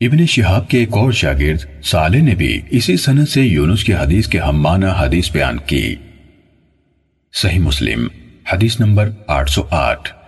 ابن شہاب کے ایک اور شاگرد صالح نے بھی اسی سنت سے یونس کی حدیث کے ہم معنی حدیث بیان کی۔ صحیح مسلم، حدیث نمبر آٹھ سو آٹھ۔